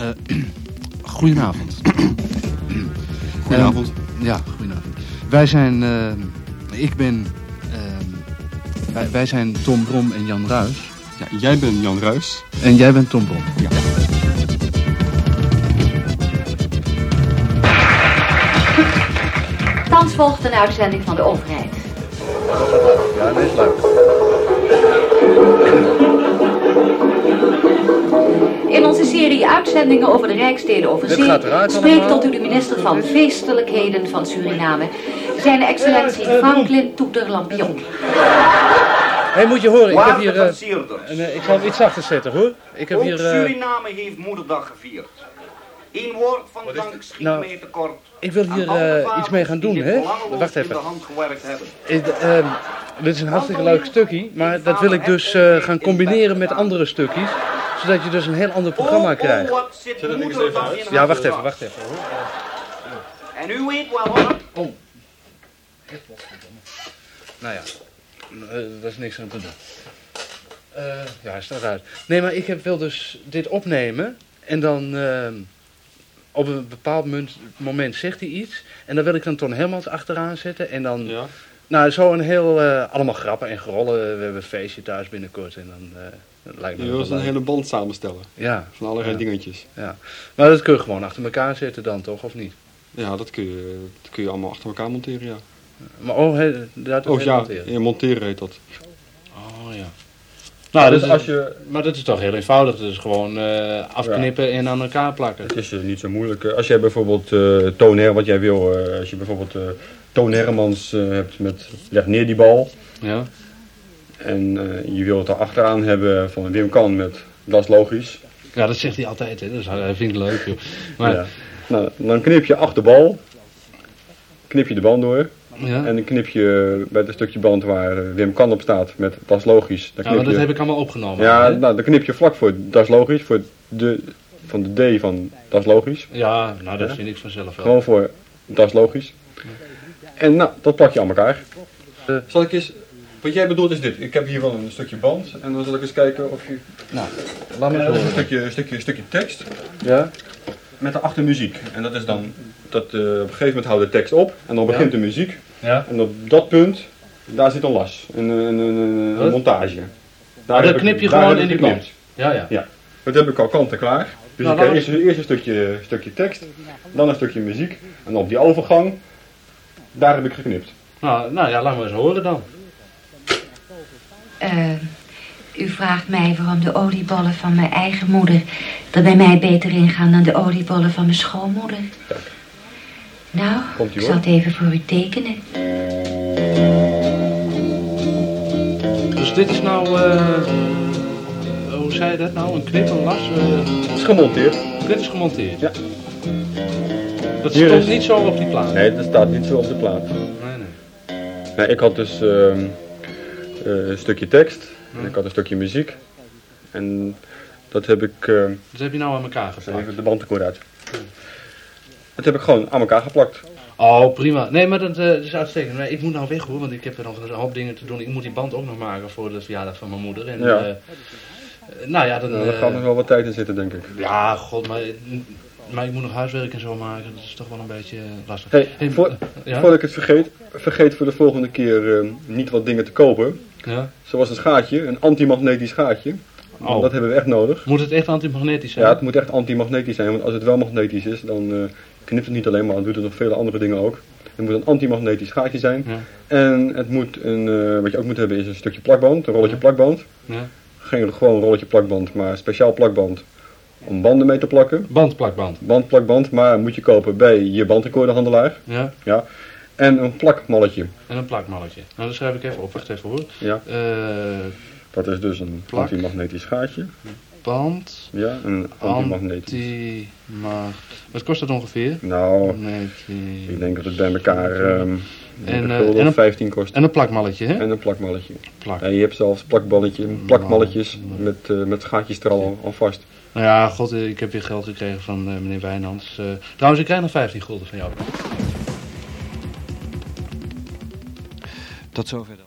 Eh, goedenavond. Goedenavond. Eh, ja, goedenavond. Wij zijn, eh, ik ben, eh, wij, wij zijn Tom Brom en Jan Ruis. Ja, jij bent Jan Ruis. En jij bent Tom Brom. Ja. Thans volgt een uitzending van de overheid. Ja, dat is leuk. Uitzendingen over de Rijkssteden over zee spreekt tot u de minister van Feestelijkheden van Suriname, zijn excellentie Franklin Toeter Lampion. Hé, moet je horen, ik heb hier... eh, versierders. een, eh, ik zal hem iets zachter zetten, hoor. Ik heb Ook hier... eh, Suriname heeft moederdag gevierd. Eén woord van dank schiet Nou, mij tekort. ik wil hier eh, iets mee gaan doen, hè? Wacht in even. de hand gewerkt hebben. Eh, ehm, dit is een hartstikke leuk stukje, maar dat wil ik dus eh, gaan combineren met andere stukjes. Zodat je dus een heel ander programma krijgt. wat zit moederdag in Ja, wacht even, wacht even. hoor. En u weet wel hoor. Nou ja, eh, daar is niks aan te doen. Eh, ja, hij staat uit. Nee, maar ik heb, wil dus dit opnemen en dan ehm, op een bepaald moment, moment zegt hij iets. En dan wil ik dan Ton Helmans achteraan zetten en dan... Ja. Nou, zo een heel, eh, allemaal grappen en grollen. We hebben een feestje thuis binnenkort en dan dat lijkt me Je wil een leuk. hele band samenstellen. Ja, Van allerlei Ja. dingetjes. ja. Maar dat kun je gewoon achter elkaar zetten dan, toch? Of niet? Ja, dat kun je, dat kun je allemaal achter elkaar monteren, ja. Maar oh, he, dat Oh ja, monteren. monteren heet dat. Nou, dus als je, maar dat is toch heel eenvoudig. Dat is gewoon eh, afknippen en aan elkaar plakken. het is eh, niet zo moeilijk. Eh, Als jij bijvoorbeeld eh Toon Her, wat jij wil, als je bijvoorbeeld Toon Hermans hebt met leg neer die bal. Ja. En je wil het er achteraan hebben van Wim Kan met dat is logisch. ja, dat zegt hij altijd. Hè. Dat hij vindt het leuk, joh. Maar, Ja. Nou, dan knip je achter de bal. Knip je de band door. Ja. En dan knip je bij het stukje band waar eh, Wim Kan op staat met dat is logisch. Dan Ja, maar knip dat je, heb ik allemaal opgenomen. ja, hè. nou, dan knip je vlak voor dat is logisch. Voor de, van de D van dat is logisch. ja, nou dat Ja. vind ik vanzelf wel. Gewoon voor, dat is logisch. En nou, dat plak je aan elkaar. Eh. zal ik eens, wat jij bedoelt is dit. Ik heb hier wel een stukje band. En dan zal ik eens kijken of je... Nou, laat me En het dat is een stukje, stukje, stukje tekst. Ja? Met daarachter muziek. En dat is dan, dat, eh, op een gegeven moment houdt de tekst op. En dan begint de muziek. Ja? En op dat punt, daar zit een las. Een, een, een, een, montage. Daar dat heb ik- knip je gewoon in die geknipt. band? Ja, ja. Dat heb ik al kant en klaar. Dus Nou, ik heb eerst, eerst een stukje, stukje tekst, dan een stukje muziek. En op die overgang, daar heb ik geknipt. Nou, nou ja, laat me eens horen dan. Eh, u vraagt mij waarom de oliebollen van mijn eigen moeder er bij mij beter ingaan dan de oliebollen van mijn schoonmoeder. Nou, Komt-ie, ik zal het even voor u tekenen. Dus dit is nou, eh, hoe zei je dat nou? Een knip, een las? eh, Het is gemonteerd. dit is gemonteerd. Ja. Dat Hier stond is- niet zo op die plaat. Nee, dat staat niet zo op de plaat. Nee, nee. Nee, ik had dus ehm, eh, een stukje tekst en ik had een stukje muziek. En dat heb ik, eh, Dat heb je nou aan elkaar geplakt. even de bandrecorder uit. Dat heb ik gewoon aan elkaar geplakt. Oh, prima. Nee, maar dat, eh, is uitstekend. Nee, ik moet nou weg hoor, want ik heb er nog een hoop dingen te doen. Ik moet die band ook nog maken voor de verjaardag van mijn moeder. En, Ja. eh, eh, nou ja, dan... Nou, daar gaat nog wel wat tijd in zitten, denk ik. ja, god, maar, maar ik moet nog huiswerk en zo maken. Dat is toch wel een beetje lastig. Hey, Hey, voor- ja? Voordat ik het vergeet, vergeet voor de volgende keer niet wat dingen te kopen. ja? Zoals een schaatje, een antimagnetisch schaatje. Oh. Dat hebben we echt nodig. Moet het echt antimagnetisch zijn? Ja, het moet echt antimagnetisch zijn, want als het wel magnetisch is, dan eh, knipt het niet alleen maar, dan doet het nog vele andere dingen ook. Het moet een antimagnetisch gaatje zijn. Ja. En het moet een, eh, wat je ook moet hebben is een stukje plakband, een rolletje Ja. plakband. Ja. Geen gewoon rolletje plakband, maar speciaal plakband om banden mee te plakken. Bandplakband. Bandplakband, maar moet je kopen bij je bandrecorderhandelaar. Ja. Ja. En een plakmalletje. En een plakmalletje. Nou, dat schrijf ik even op. Wacht even hoor. Ja. Eh, Dat is dus een Plak. antimagnetisch gaatje. band. Ja, een antimagnetisch. Antimag... Wat kost dat ongeveer? Nou, ik denk dat het bij elkaar ehm En, een eh, gulden en of een- 15 kost. En een plakmalletje, hè? En een plakmalletje. Plak. Ja, je hebt zelfs plakballetje, plakmalletjes met, eh, met gaatjes er al, al vast. Nou ja, god, eh, ik heb weer geld gekregen van eh, meneer Wijnands. Eh, trouwens, ik krijg nog 15 gulden van jou. Tot zover dan.